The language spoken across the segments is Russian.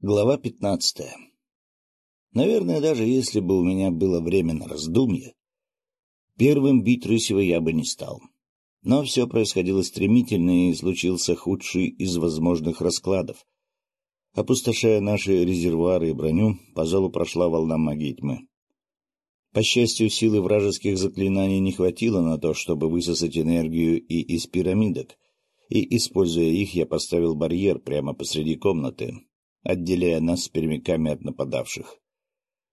Глава пятнадцатая. Наверное, даже если бы у меня было время на раздумье, первым бить Рысева я бы не стал. Но все происходило стремительно, и случился худший из возможных раскладов. Опустошая наши резервуары и броню, по залу прошла волна магии тьмы. По счастью, силы вражеских заклинаний не хватило на то, чтобы высосать энергию и из пирамидок, и, используя их, я поставил барьер прямо посреди комнаты, отделяя нас с пермяками от нападавших.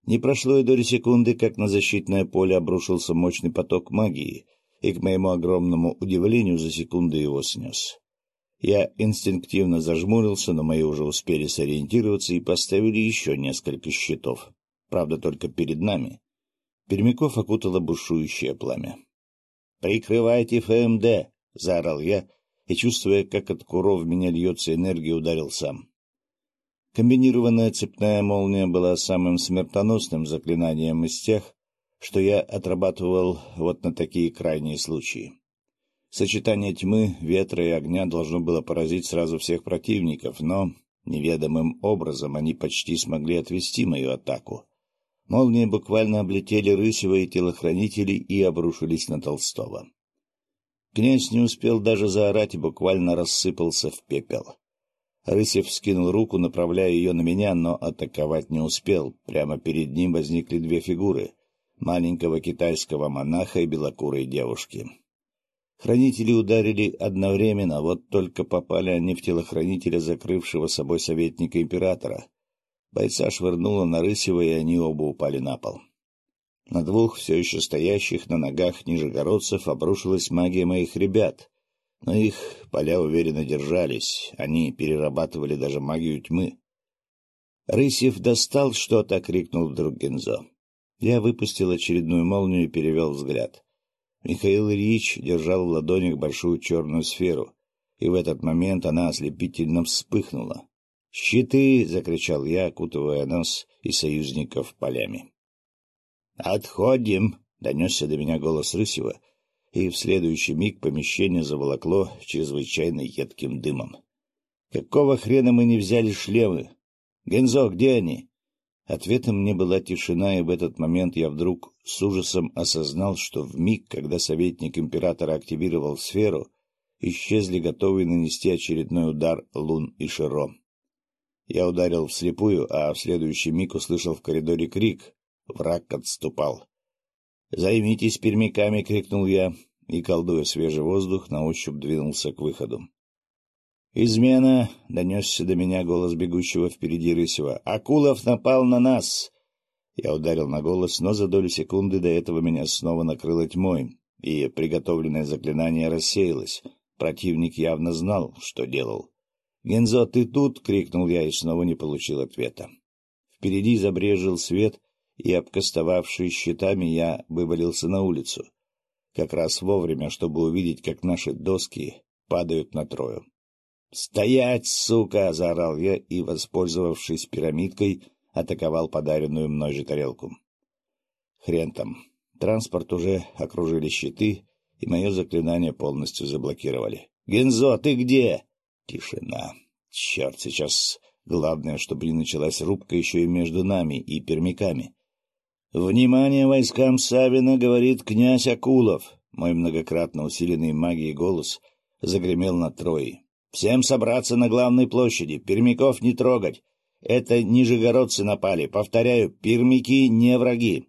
Не прошло и доли секунды, как на защитное поле обрушился мощный поток магии, и, к моему огромному удивлению, за секунду его снес. Я инстинктивно зажмурился, но мои уже успели сориентироваться и поставили еще несколько щитов. Правда, только перед нами. Пермяков окутало бушующее пламя. «Прикрывайте ФМД!» — заорал я, и, чувствуя, как от куров меня льется энергия, ударил сам. Комбинированная цепная молния была самым смертоносным заклинанием из тех, что я отрабатывал вот на такие крайние случаи. Сочетание тьмы, ветра и огня должно было поразить сразу всех противников, но неведомым образом они почти смогли отвести мою атаку. Молнии буквально облетели Рысева и телохранителей и обрушились на Толстого. Князь не успел даже заорать и буквально рассыпался в пепел. Рысев скинул руку, направляя ее на меня, но атаковать не успел. Прямо перед ним возникли две фигуры — маленького китайского монаха и белокурой девушки. Хранители ударили одновременно, вот только попали они в телохранителя, закрывшего собой советника императора. Бойца швырнуло на Рысева, и они оба упали на пол. На двух все еще стоящих на ногах нижегородцев обрушилась магия моих ребят — но их поля уверенно держались, они перерабатывали даже магию тьмы. Рысев достал что-то, крикнул вдруг Гензо. Я выпустил очередную молнию и перевел взгляд. Михаил Ильич держал в ладонях большую черную сферу, и в этот момент она ослепительно вспыхнула. «Щиты!» — закричал я, окутывая нас и союзников полями. «Отходим!» — донесся до меня голос Рысева, и в следующий миг помещение заволокло чрезвычайно едким дымом. «Какого хрена мы не взяли шлемы? Гензо, где они?» Ответом мне была тишина, и в этот момент я вдруг с ужасом осознал, что в миг, когда советник императора активировал сферу, исчезли готовые нанести очередной удар Лун и Широ. Я ударил вслепую, а в следующий миг услышал в коридоре крик. Враг отступал. «Займитесь пермяками!» — крикнул я, и, колдуя свежий воздух, на ощупь двинулся к выходу. «Измена!» — донесся до меня голос бегущего впереди Рысева. «Акулов напал на нас!» Я ударил на голос, но за долю секунды до этого меня снова накрыло тьмой, и приготовленное заклинание рассеялось. Противник явно знал, что делал. «Гензо, ты тут?» — крикнул я и снова не получил ответа. Впереди забрежил свет, и, обкастовавший щитами, я вывалился на улицу. Как раз вовремя, чтобы увидеть, как наши доски падают на трою. «Стоять, сука!» — заорал я и, воспользовавшись пирамидкой, атаковал подаренную мной же тарелку. Хрен там. Транспорт уже окружили щиты, и мое заклинание полностью заблокировали. «Гензо, ты где?» Тишина. Черт, сейчас главное, чтобы не началась рубка еще и между нами и пермяками. «Внимание войскам Савина!» — говорит князь Акулов. Мой многократно усиленный магией голос загремел на Трои. «Всем собраться на главной площади, пермяков не трогать. Это нижегородцы напали. Повторяю, пермяки не враги».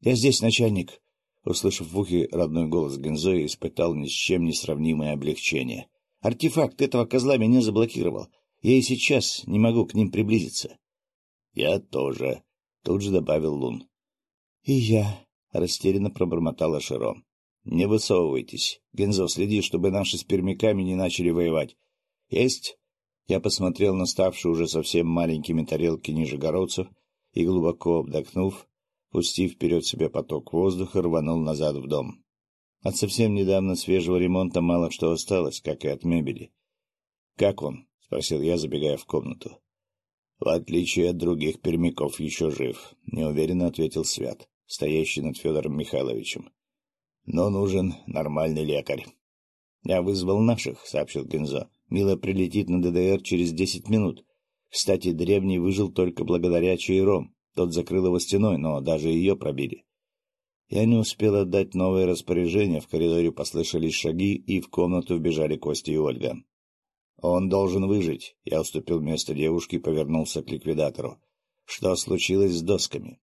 «Я здесь, начальник», — услышав в ухе родной голос Гензоя, испытал ни с чем не сравнимое облегчение. «Артефакт этого козла меня заблокировал. Я и сейчас не могу к ним приблизиться». «Я тоже», Тут же добавил Лун. — И я, — растерянно пробормотала Широ. — Не высовывайтесь. Гензо, следи, чтобы наши с пермяками не начали воевать. — Есть? Я посмотрел на ставшие уже совсем маленькими тарелки нижегородцев и, глубоко вдохнув, пустив вперед себе поток воздуха, рванул назад в дом. От совсем недавно свежего ремонта мало что осталось, как и от мебели. — Как он? — спросил я, забегая в комнату. В отличие от других пермяков, еще жив, — неуверенно ответил Свят, стоящий над Федором Михайловичем. Но нужен нормальный лекарь. — Я вызвал наших, — сообщил Гензо. — Мила прилетит на ДДР через десять минут. Кстати, древний выжил только благодаря чаером. Тот закрыл его стеной, но даже ее пробили. Я не успел отдать новое распоряжение, в коридоре послышались шаги, и в комнату вбежали Костя и Ольга. «Он должен выжить», — я уступил место девушке и повернулся к ликвидатору. «Что случилось с досками?»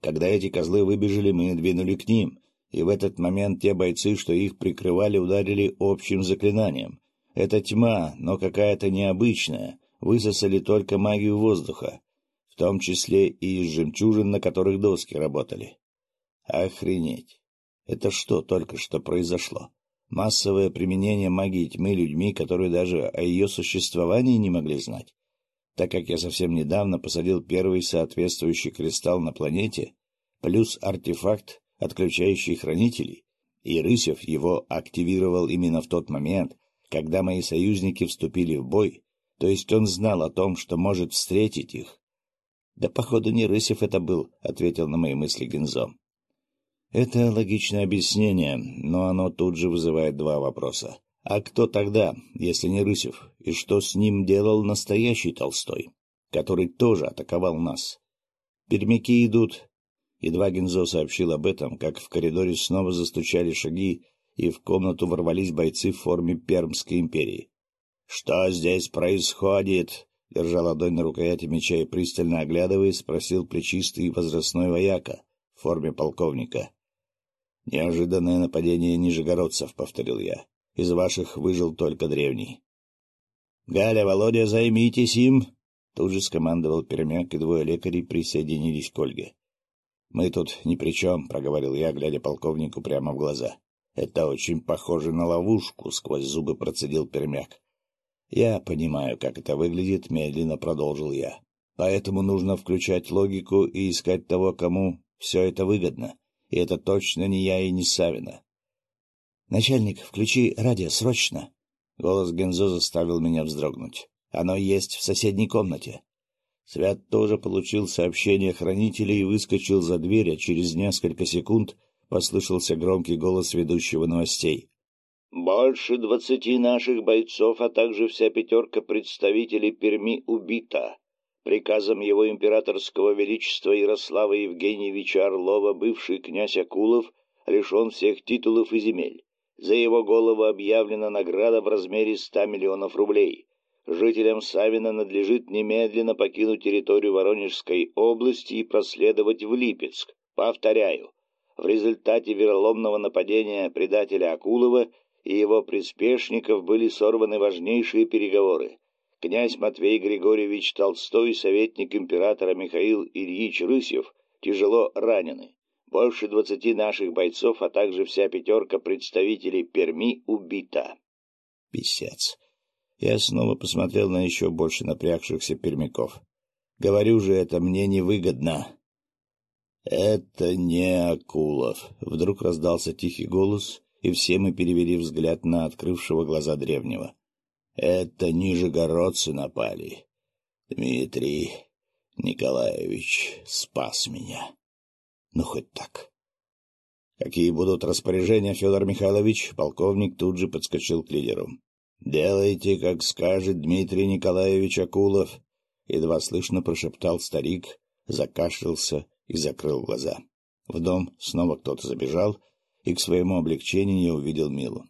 Когда эти козлы выбежали, мы двинули к ним, и в этот момент те бойцы, что их прикрывали, ударили общим заклинанием. Это тьма, но какая-то необычная, высосали только магию воздуха, в том числе и из жемчужин, на которых доски работали. Охренеть! Это что только что произошло? Массовое применение магии тьмы людьми, которые даже о ее существовании не могли знать. Так как я совсем недавно посадил первый соответствующий кристалл на планете, плюс артефакт, отключающий хранителей, и Рысев его активировал именно в тот момент, когда мои союзники вступили в бой, то есть он знал о том, что может встретить их. — Да, походу, не Рысев это был, — ответил на мои мысли Гензо. Это логичное объяснение, но оно тут же вызывает два вопроса. А кто тогда, если не Рысев, и что с ним делал настоящий Толстой, который тоже атаковал нас? Пермяки идут. Едва Гензо сообщил об этом, как в коридоре снова застучали шаги, и в комнату ворвались бойцы в форме Пермской империи. — Что здесь происходит? — держа ладонь на рукояти меча и пристально оглядываясь, спросил плечистый возрастной вояка в форме полковника. «Неожиданное нападение нижегородцев», — повторил я. «Из ваших выжил только древний». «Галя, Володя, займитесь им!» Тут же скомандовал Пермяк, и двое лекарей присоединились к Ольге. «Мы тут ни при чем», — проговорил я, глядя полковнику прямо в глаза. «Это очень похоже на ловушку», — сквозь зубы процедил Пермяк. «Я понимаю, как это выглядит», — медленно продолжил я. «Поэтому нужно включать логику и искать того, кому все это выгодно. И это точно не я и не Савина. «Начальник, включи радио, срочно!» Голос Гензо заставил меня вздрогнуть. «Оно есть в соседней комнате». Свят тоже получил сообщение хранителя и выскочил за дверь, а через несколько секунд послышался громкий голос ведущего новостей. «Больше двадцати наших бойцов, а также вся пятерка представителей Перми убита. Приказом его императорского величества Ярослава Евгеньевича Орлова бывший князь Акулов лишен всех титулов и земель. За его голову объявлена награда в размере ста миллионов рублей. Жителям Савина надлежит немедленно покинуть территорию Воронежской области и проследовать в Липецк. Повторяю, в результате вероломного нападения предателя Акулова и его приспешников были сорваны важнейшие переговоры. Князь Матвей Григорьевич Толстой и советник императора Михаил Ильич Рысев тяжело ранены. Больше двадцати наших бойцов, а также вся пятерка представителей Перми убита. Писец. Я снова посмотрел на еще больше напрягшихся пермяков. Говорю же, это мне невыгодно. — Это не Акулов. Вдруг раздался тихий голос, и все мы перевели взгляд на открывшего глаза древнего. Это нижегородцы напали. Дмитрий Николаевич спас меня. Ну, хоть так. Какие будут распоряжения, Федор Михайлович? Полковник тут же подскочил к лидеру. Делайте, как скажет Дмитрий Николаевич Акулов. Едва слышно прошептал старик, закашлялся и закрыл глаза. В дом снова кто-то забежал, и к своему облегчению я увидел Милу. —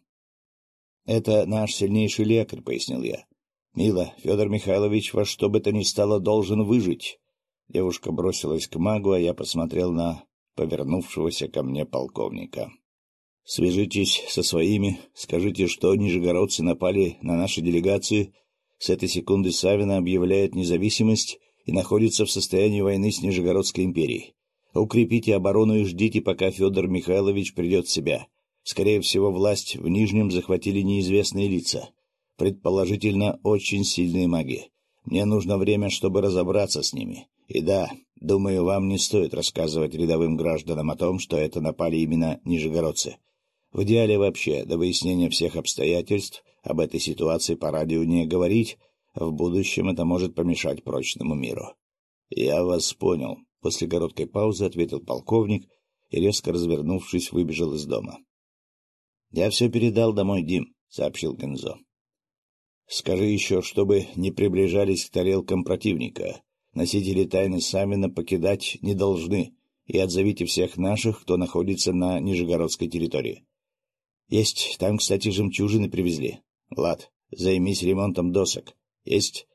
Это наш сильнейший лекарь, — пояснил я. — Мила, Федор Михайлович во что бы то ни стало должен выжить. Девушка бросилась к магу, а я посмотрел на повернувшегося ко мне полковника. — Свяжитесь со своими, скажите, что нижегородцы напали на наши делегации. С этой секунды Савина объявляет независимость и находится в состоянии войны с Нижегородской империей. Укрепите оборону и ждите, пока Федор Михайлович придет в себя. Скорее всего, власть в Нижнем захватили неизвестные лица. Предположительно, очень сильные маги. Мне нужно время, чтобы разобраться с ними. И да, думаю, вам не стоит рассказывать рядовым гражданам о том, что это напали именно нижегородцы. В идеале вообще, до выяснения всех обстоятельств, об этой ситуации по радио не говорить, в будущем это может помешать прочному миру. — Я вас понял. После короткой паузы ответил полковник и, резко развернувшись, выбежал из дома. — Я все передал домой, Дим, — сообщил Гензо. Скажи еще, чтобы не приближались к тарелкам противника. Носители тайны Самина покидать не должны, и отзовите всех наших, кто находится на Нижегородской территории. Есть. Там, кстати, жемчужины привезли. Влад, займись ремонтом досок. Есть.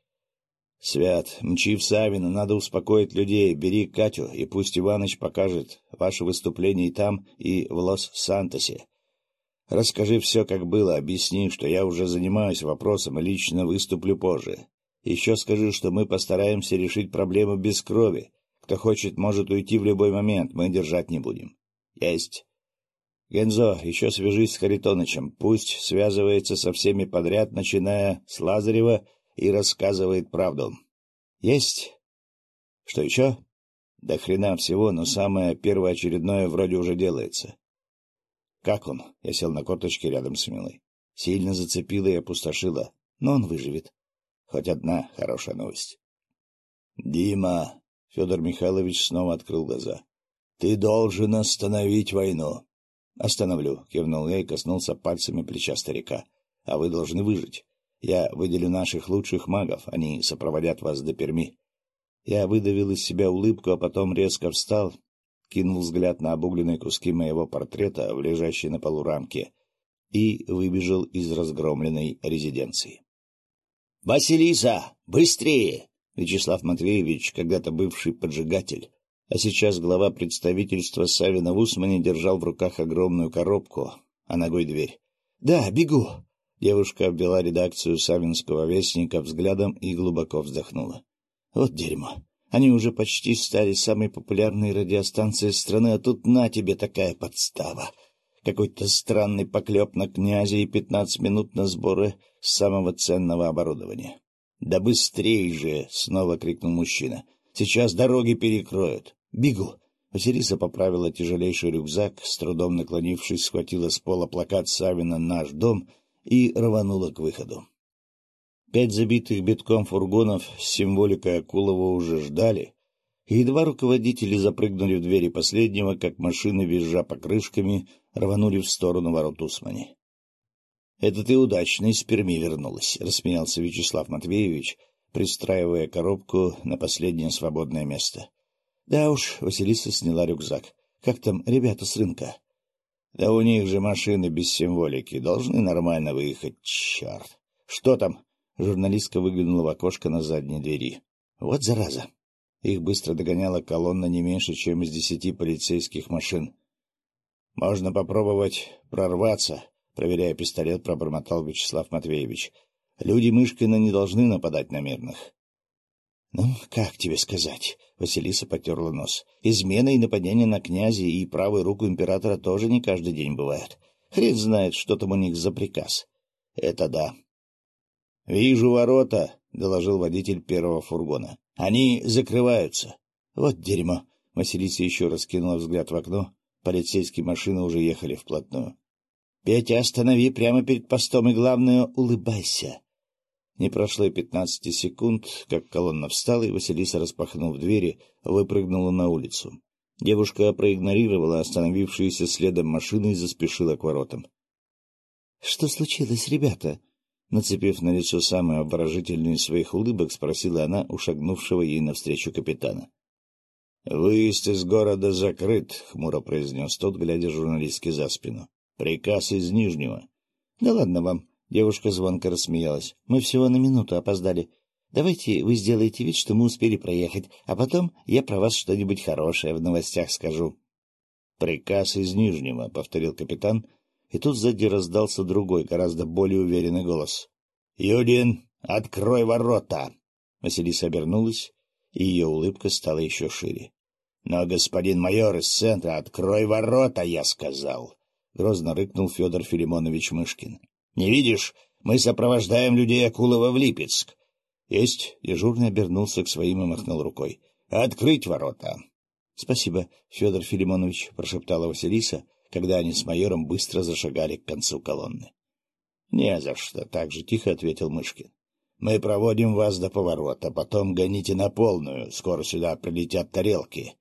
Свят, мчи в Савино, надо успокоить людей. Бери Катю, и пусть Иваныч покажет ваше выступление и там, и в Лос-Сантосе. Расскажи все, как было, объясни, что я уже занимаюсь вопросом и лично выступлю позже. Еще скажи, что мы постараемся решить проблему без крови. Кто хочет, может уйти в любой момент, мы держать не будем. Есть. Гензо, еще свяжись с Харитонычем, пусть связывается со всеми подряд, начиная с Лазарева, и рассказывает правду. Есть? Что еще? До хрена всего, но самое первоочередное вроде уже делается. Как он? Я сел на корточки рядом с Милой. Сильно зацепила и опустошила, но он выживет. Хоть одна хорошая новость. Дима, Федор Михайлович снова открыл глаза. Ты должен остановить войну. — Остановлю, — кивнул я и коснулся пальцами плеча старика. — А вы должны выжить. Я выделю наших лучших магов, они сопроводят вас до Перми. Я выдавил из себя улыбку, а потом резко встал, кинул взгляд на обугленные куски моего портрета в лежащей на полу рамке и выбежал из разгромленной резиденции. — Василиса, быстрее! Вячеслав Матвеевич, когда-то бывший поджигатель, а сейчас глава представительства Савина в Усмане держал в руках огромную коробку, а ногой дверь. — Да, бегу! Девушка обвела редакцию Савинского вестника взглядом и глубоко вздохнула. — Вот дерьмо! Они уже почти стали самой популярной радиостанцией страны, а тут на тебе такая подстава! Какой-то странный поклеп на князя и пятнадцать минут на сборы самого ценного оборудования. — Да быстрей же! — снова крикнул мужчина. — Сейчас дороги перекроют. Бегу. Василиса поправила тяжелейший рюкзак, с трудом наклонившись, схватила с пола плакат Савина «Наш дом» и рванула к выходу. Пять забитых битком фургонов с символикой Акулова уже ждали, и едва руководители запрыгнули в двери последнего, как машины, визжа покрышками, рванули в сторону ворот Усмани. — Это ты удачно из Перми вернулась, — рассмеялся Вячеслав Матвеевич, пристраивая коробку на последнее свободное место. Да уж, Василиса сняла рюкзак. Как там ребята с рынка? Да у них же машины без символики. Должны нормально выехать. Черт! Что там? Журналистка выглянула в окошко на задней двери. Вот зараза. Их быстро догоняла колонна не меньше, чем из десяти полицейских машин. Можно попробовать прорваться, проверяя пистолет, пробормотал Вячеслав Матвеевич. Люди Мышкина не должны нападать на мирных. — Ну, как тебе сказать? — Василиса потерла нос. — Измена и нападение на князя и правую руку императора тоже не каждый день бывают. Хрен знает, что там у них за приказ. — Это да. — Вижу ворота, — доложил водитель первого фургона. — Они закрываются. — Вот дерьмо. Василиса еще раз кинула взгляд в окно. Полицейские машины уже ехали вплотную. — Петя, останови прямо перед постом и, главное, улыбайся. Не прошло и пятнадцати секунд, как колонна встала, и Василиса, распахнув двери, выпрыгнула на улицу. Девушка проигнорировала остановившиеся следом машины и заспешила к воротам. — Что случилось, ребята? Нацепив на лицо самую обворожительную из своих улыбок, спросила она у шагнувшего ей навстречу капитана. — Выезд из города закрыт, — хмуро произнес тот, глядя журналистке за спину. — Приказ из Нижнего. — Да ладно вам, Девушка звонко рассмеялась. — Мы всего на минуту опоздали. Давайте вы сделаете вид, что мы успели проехать, а потом я про вас что-нибудь хорошее в новостях скажу. — Приказ из Нижнего, — повторил капитан, и тут сзади раздался другой, гораздо более уверенный голос. — Юдин, открой ворота! Василиса обернулась, и ее улыбка стала еще шире. — Но, господин майор из центра, открой ворота, я сказал! — грозно рыкнул Федор Филимонович Мышкин. Не видишь, мы сопровождаем людей Акулова в Липецк. — Есть. Дежурный обернулся к своим и махнул рукой. — Открыть ворота. — Спасибо, Федор Филимонович, — прошептала Василиса, когда они с майором быстро зашагали к концу колонны. — Не за что, — так же тихо ответил Мышкин. — Мы проводим вас до поворота, потом гоните на полную, скоро сюда прилетят тарелки.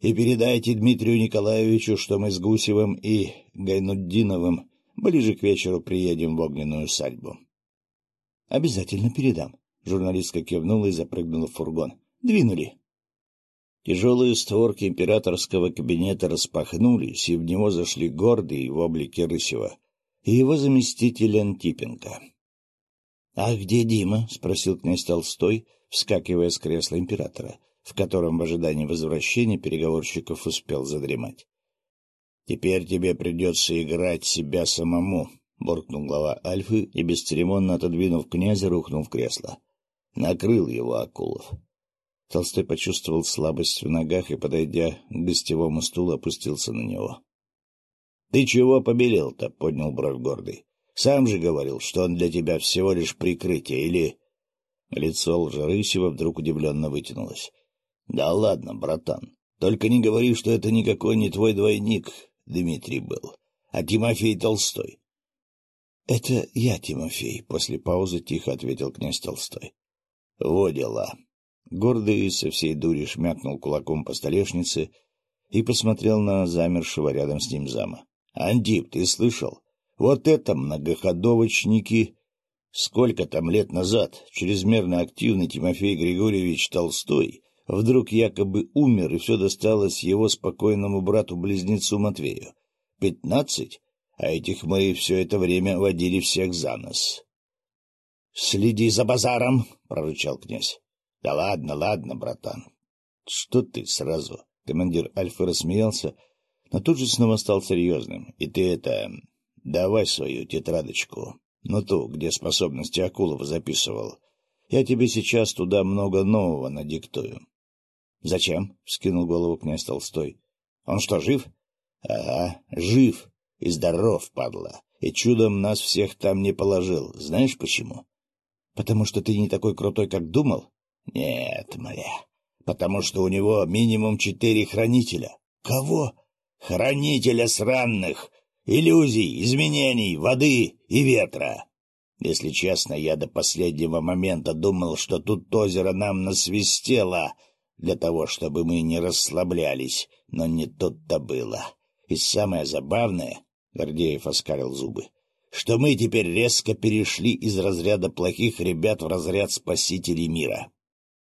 И передайте Дмитрию Николаевичу, что мы с Гусевым и Гайнуддиновым Ближе к вечеру приедем в огненную усадьбу. Обязательно передам. Журналистка кивнула и запрыгнула в фургон. Двинули. Тяжелые створки императорского кабинета распахнулись, и в него зашли гордый в облике Рысева и его заместитель Антипенко. — А где Дима? — спросил князь Толстой, вскакивая с кресла императора, в котором в ожидании возвращения переговорщиков успел задремать. — Теперь тебе придется играть себя самому, — буркнул глава Альфы и, бесцеремонно отодвинув князя, рухнул в кресло. Накрыл его Акулов. Толстой почувствовал слабость в ногах и, подойдя к гостевому стулу, опустился на него. — Ты чего побелел-то? — поднял бровь гордый. — Сам же говорил, что он для тебя всего лишь прикрытие, или... Лицо Лжерысева вдруг удивленно вытянулось. — Да ладно, братан, только не говори, что это никакой не твой двойник, Дмитрий был, а Тимофей Толстой. — Это я, Тимофей, — после паузы тихо ответил князь Толстой. — Во дела. Гордый со всей дури шмякнул кулаком по столешнице и посмотрел на замершего рядом с ним зама. — Антип, ты слышал? Вот это многоходовочники... Сколько там лет назад чрезмерно активный Тимофей Григорьевич Толстой вдруг якобы умер, и все досталось его спокойному брату-близнецу Матвею. Пятнадцать? А этих мы все это время водили всех за нос. — Следи за базаром! — прорычал князь. — Да ладно, ладно, братан. — Что ты сразу? — командир Альфа рассмеялся, — но тут же снова стал серьезным. И ты это... Давай свою тетрадочку, ну ту, где способности Акулова записывал. Я тебе сейчас туда много нового надиктую. — Зачем? — вскинул голову князь Толстой. — Он что, жив? — Ага, жив и здоров, падла. И чудом нас всех там не положил. Знаешь почему? — Потому что ты не такой крутой, как думал? — Нет, моя. Потому что у него минимум четыре хранителя. — Кого? хранителя сранных, иллюзий, изменений, воды и ветра. Если честно, я до последнего момента думал, что тут озеро нам насвистело для того, чтобы мы не расслаблялись, но не тут-то было. И самое забавное, — Гордеев оскалил зубы, — что мы теперь резко перешли из разряда плохих ребят в разряд спасителей мира. —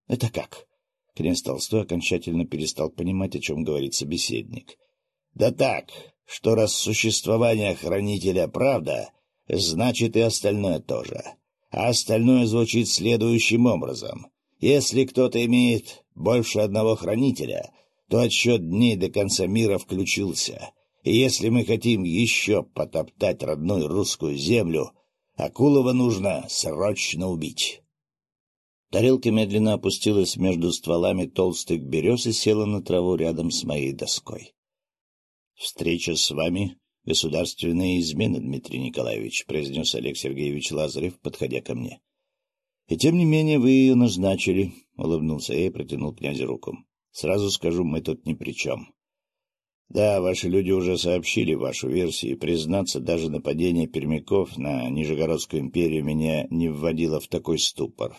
Это как? Князь Толстой окончательно перестал понимать, о чем говорит собеседник. Да так, что раз существование хранителя правда, значит и остальное тоже. А остальное звучит следующим образом. Если кто-то имеет больше одного хранителя, то отсчет дней до конца мира включился. И если мы хотим еще потоптать родную русскую землю, Акулова нужно срочно убить. Тарелка медленно опустилась между стволами толстых берез и села на траву рядом с моей доской. Встреча с вами — государственная измена, Дмитрий Николаевич, — произнес Олег Сергеевич Лазарев, подходя ко мне. — И тем не менее вы ее назначили, — улыбнулся я и протянул князю руку. — Сразу скажу, мы тут ни при чем. Да, ваши люди уже сообщили вашу версию, и, признаться, даже нападение пермяков на Нижегородскую империю меня не вводило в такой ступор.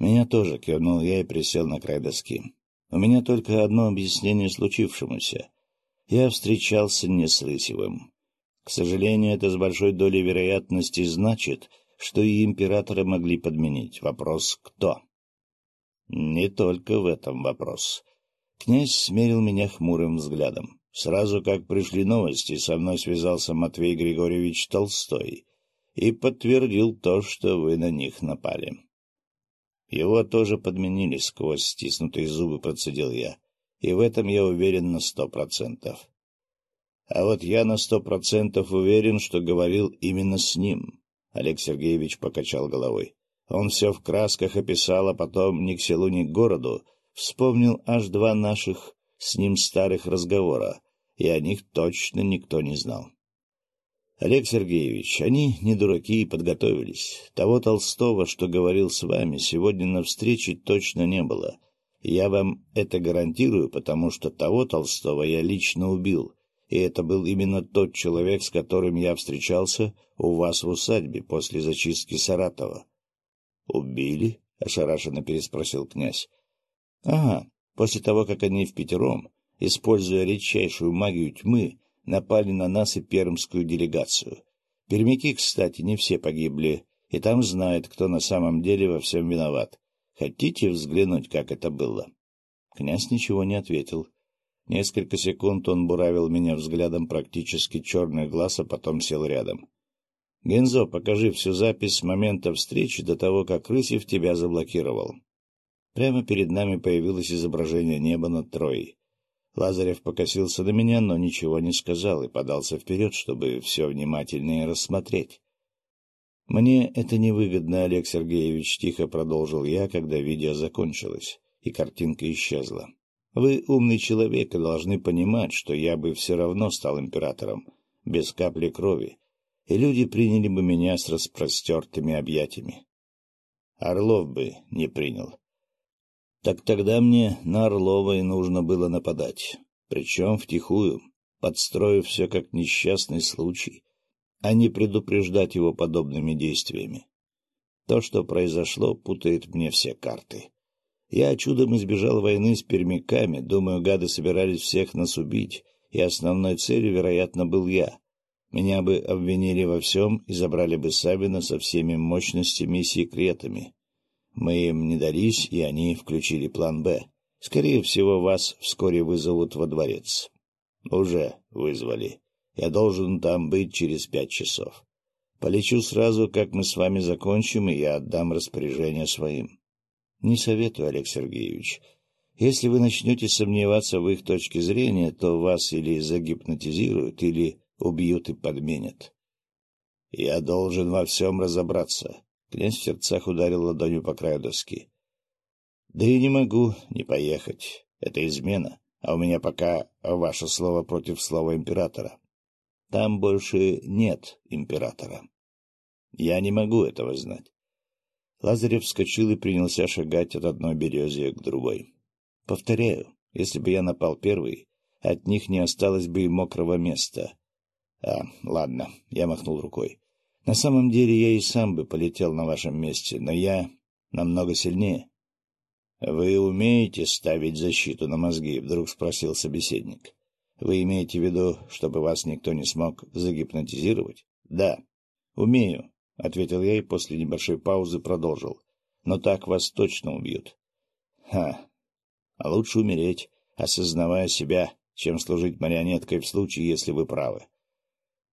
Меня тоже кивнул я и присел на край доски. У меня только одно объяснение случившемуся — я встречался не с Рысевым. К сожалению, это с большой долей вероятности значит, что и императора могли подменить. Вопрос «кто?». Не только в этом вопрос. Князь смерил меня хмурым взглядом. Сразу как пришли новости, со мной связался Матвей Григорьевич Толстой и подтвердил то, что вы на них напали. Его тоже подменили сквозь стиснутые зубы, процедил я и в этом я уверен на сто процентов. А вот я на сто процентов уверен, что говорил именно с ним. Олег Сергеевич покачал головой. Он все в красках описал, а потом ни к селу, ни к городу вспомнил аж два наших с ним старых разговора, и о них точно никто не знал. Олег Сергеевич, они не дураки и подготовились. Того Толстого, что говорил с вами, сегодня на встрече точно не было — я вам это гарантирую, потому что того Толстого я лично убил, и это был именно тот человек, с которым я встречался у вас в усадьбе после зачистки Саратова. — Убили? — ошарашенно переспросил князь. — Ага, после того, как они в пятером, используя редчайшую магию тьмы, напали на нас и пермскую делегацию. Пермяки, кстати, не все погибли, и там знает, кто на самом деле во всем виноват. Хотите взглянуть, как это было? Князь ничего не ответил. Несколько секунд он буравил меня взглядом практически черных глаз, а потом сел рядом. — Гензо, покажи всю запись с момента встречи до того, как Рысев тебя заблокировал. Прямо перед нами появилось изображение неба над Троей. Лазарев покосился на меня, но ничего не сказал и подался вперед, чтобы все внимательнее рассмотреть. — Мне это невыгодно, Олег Сергеевич, — тихо продолжил я, когда видео закончилось, и картинка исчезла. — Вы умный человек и должны понимать, что я бы все равно стал императором, без капли крови, и люди приняли бы меня с распростертыми объятиями. Орлов бы не принял. Так тогда мне на Орлова и нужно было нападать, причем втихую, подстроив все как несчастный случай, а не предупреждать его подобными действиями. То, что произошло, путает мне все карты. Я чудом избежал войны с пермяками, думаю, гады собирались всех нас убить, и основной целью, вероятно, был я. Меня бы обвинили во всем и забрали бы Савина со всеми мощностями и секретами. Мы им не дались, и они включили план «Б». Скорее всего, вас вскоре вызовут во дворец. Уже вызвали. Я должен там быть через пять часов. Полечу сразу, как мы с вами закончим, и я отдам распоряжение своим. Не советую, Олег Сергеевич. Если вы начнете сомневаться в их точке зрения, то вас или загипнотизируют, или убьют и подменят. Я должен во всем разобраться. Князь в сердцах ударил ладонью по краю доски. Да и не могу не поехать. Это измена, а у меня пока ваше слово против слова императора. Там больше нет императора. Я не могу этого знать. Лазарев вскочил и принялся шагать от одной березы к другой. Повторяю, если бы я напал первый, от них не осталось бы и мокрого места. А, ладно, я махнул рукой. На самом деле я и сам бы полетел на вашем месте, но я намного сильнее. — Вы умеете ставить защиту на мозги? — вдруг спросил собеседник. Вы имеете в виду, чтобы вас никто не смог загипнотизировать? — Да. — Умею, — ответил я и после небольшой паузы продолжил. — Но так вас точно убьют. — Ха. А лучше умереть, осознавая себя, чем служить марионеткой в случае, если вы правы.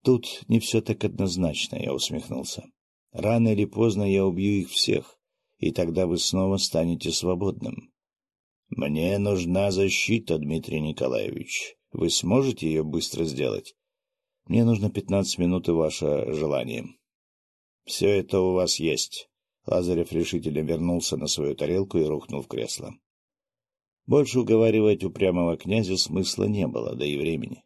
Тут не все так однозначно, я усмехнулся. Рано или поздно я убью их всех, и тогда вы снова станете свободным. — Мне нужна защита, Дмитрий Николаевич. Вы сможете ее быстро сделать? Мне нужно пятнадцать минут и ваше желание. Все это у вас есть. Лазарев решительно вернулся на свою тарелку и рухнул в кресло. Больше уговаривать упрямого князя смысла не было, да и времени.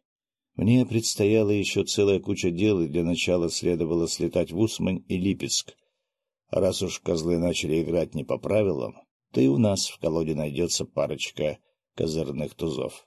Мне предстояла еще целая куча дел, и для начала следовало слетать в Усмань и Липецк. А раз уж козлы начали играть не по правилам, то и у нас в колоде найдется парочка козырных тузов.